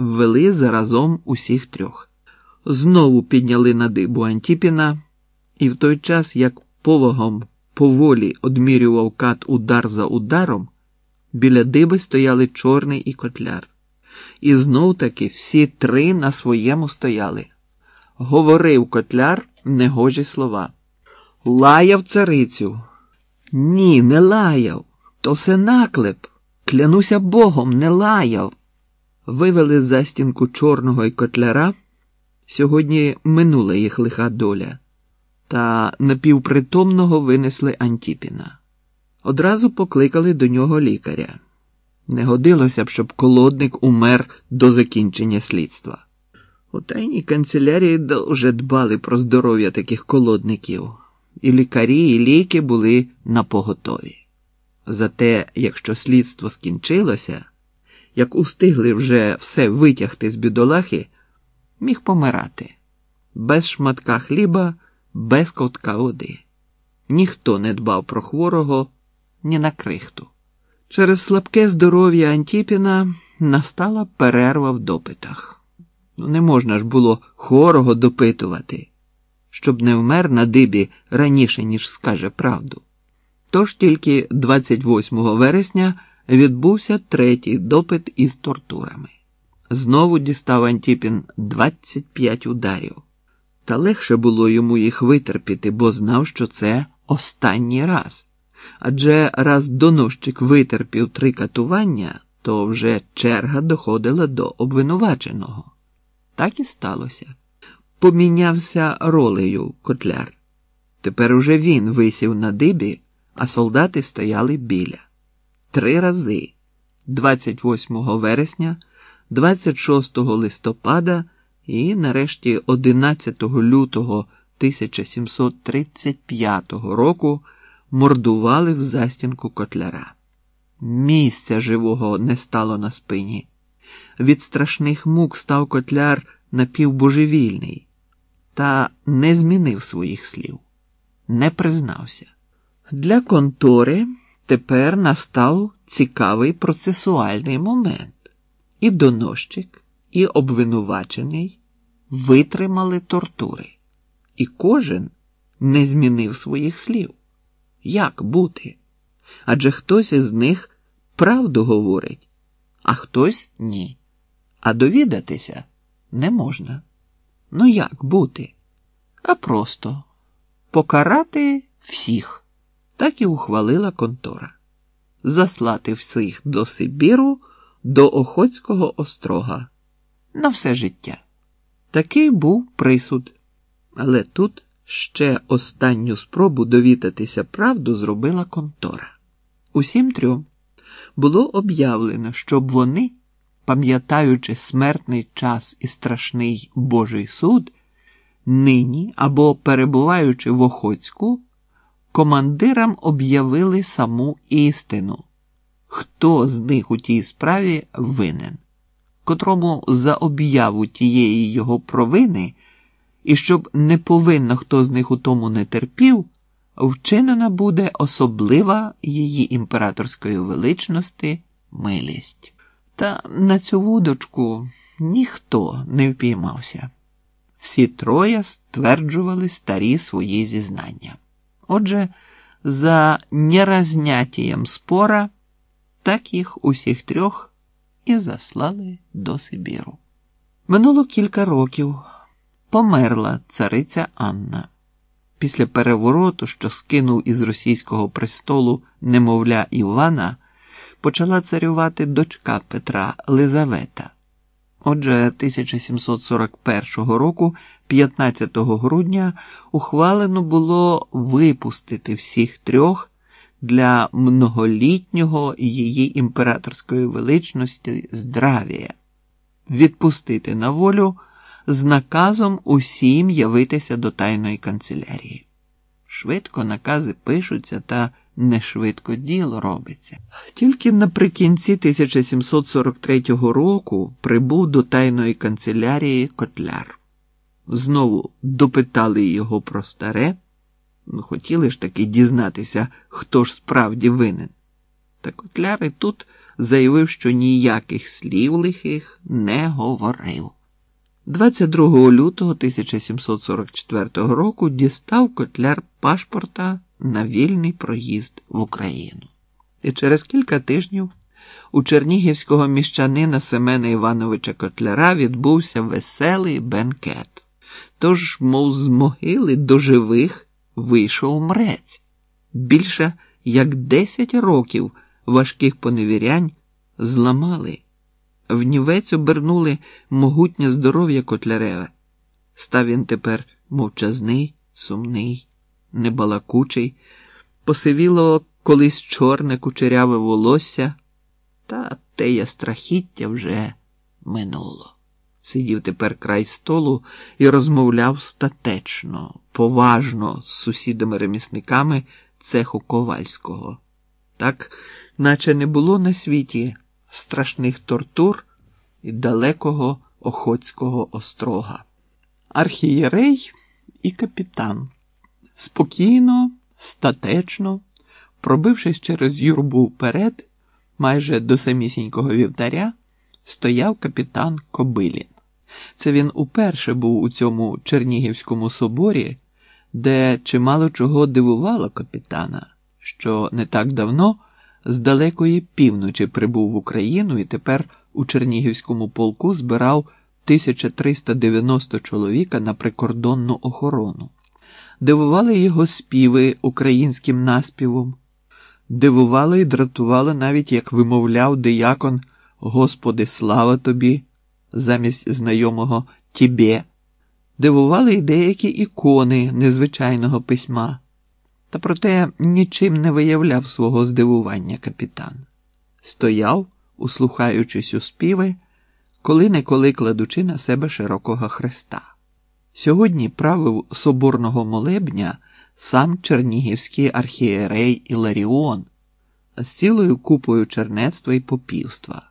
ввели заразом усіх трьох. Знову підняли на дибу Антіпіна, і в той час, як повагом поволі одмірював кат удар за ударом, біля диби стояли чорний і котляр. І знов таки всі три на своєму стояли. Говорив котляр негожі слова. Лаяв царицю. Ні, не лаяв. То все наклеп. Клянуся богом, не лаяв. Вивели за стінку чорного і котляра. Сьогодні минула їх лиха доля, та напівпритомного винесли Антіпіна. Одразу покликали до нього лікаря. Не годилося б, щоб колодник умер до закінчення слідства. У тайній канцелярії дуже дбали про здоров'я таких колодників, і лікарі, і ліки були напоготові. Зате, якщо слідство скінчилося, як устигли вже все витягти з бідолахи, міг помирати без шматка хліба, без ковтка води. Ніхто не дбав про хворого ні на крихту. Через слабке здоров'я Антіпіна настала перерва в допитах. Ну, не можна ж було хворого допитувати, щоб не вмер на дибі раніше, ніж скаже правду. Тож тільки 28 вересня відбувся третій допит із тортурами. Знову дістав Антіпін 25 ударів, та легше було йому їх витерпіти, бо знав, що це останній раз. Адже раз донощик витерпів три катування, то вже черга доходила до обвинуваченого. Так і сталося. Помінявся ролею котляр. Тепер уже він висів на дибі, а солдати стояли біля. Три рази 28 вересня, 26 листопада і, нарешті, 11 лютого 1735 року мордували в застінку котляра. Місця живого не стало на спині. Від страшних мук став котляр напівбожевільний, та не змінив своїх слів, не признався. Для контори тепер настав цікавий процесуальний момент. І донощик, і обвинувачений витримали тортури, і кожен не змінив своїх слів. Як бути? Адже хтось із них правду говорить, а хтось ні. А довідатися не можна. Ну як бути? А просто покарати всіх. Так і ухвалила контора. Заслати всіх до Сибіру, до Охотського острога на все життя. Такий був присуд. Але тут ще останню спробу довідатися правду зробила контора. Усім трьом було об'явлено, щоб вони, пам'ятаючи смертний час і страшний Божий суд, нині або перебуваючи в Охоцьку, командирам об'явили саму істину, хто з них у тій справі винен, котрому за об'яву тієї його провини, і щоб не повинно хто з них у тому не терпів, вчинена буде особлива її імператорської величності милість. Та на цю вудочку ніхто не впіймався. Всі троє стверджували старі свої зізнання. Отже, за нерознятієм спора, так їх усіх трьох і заслали до Сибіру. Минуло кілька років. Померла цариця Анна. Після перевороту, що скинув із російського престолу немовля Івана, почала царювати дочка Петра Лизавета. Отже, 1741 року, 15 грудня, ухвалено було випустити всіх трьох для многолітнього її імператорської величності здравія, відпустити на волю з наказом усім явитися до тайної канцелярії. Швидко накази пишуться та не швидко діло робиться. Тільки наприкінці 1743 року прибув до тайної канцелярії Котляр. Знову допитали його про старе, ну, хотіли ж таки дізнатися, хто ж справді винен. Та Котляр і тут заявив, що ніяких слів лихих не говорив. 22 лютого 1744 року дістав котляр пашпорта на вільний проїзд в Україну. І через кілька тижнів у чернігівського міщанина Семена Івановича Котляра відбувся веселий бенкет. Тож, мов з могили до живих вийшов мрець. Більше як десять років важких поневірянь зламали. В нівець обернули могутнє здоров'я Котляреве. Став він тепер мовчазний, сумний, небалакучий, посивіло колись чорне кучеряве волосся, та теє страхіття вже минуло. Сидів тепер край столу і розмовляв статечно, поважно з сусідами-ремісниками цеху Ковальського. Так, наче не було на світі страшних тортур і далекого Охотського острога. Архієрей і капітан спокійно, статечно, пробившись через юрбу вперед, майже до самісінького вівтаря, стояв капітан Кобилін. Це він уперше був у цьому Чернігівському соборі, де чимало чого дивувало капітана, що не так давно з далекої півночі прибув в Україну і тепер у Чернігівському полку збирав 1390 чоловіка на прикордонну охорону. Дивували його співи українським наспівом, дивували і дратували навіть, як вимовляв диякон Господи, слава тобі, замість знайомого Тібє. Дивували й деякі ікони незвичайного письма, та проте нічим не виявляв свого здивування капітан. Стояв, услухаючись у співи, коли неколи кладучи на себе широкого хреста. Сьогодні правив соборного молебня сам чернігівський архієрей Іларіон з цілою купою чернецтва і попівства.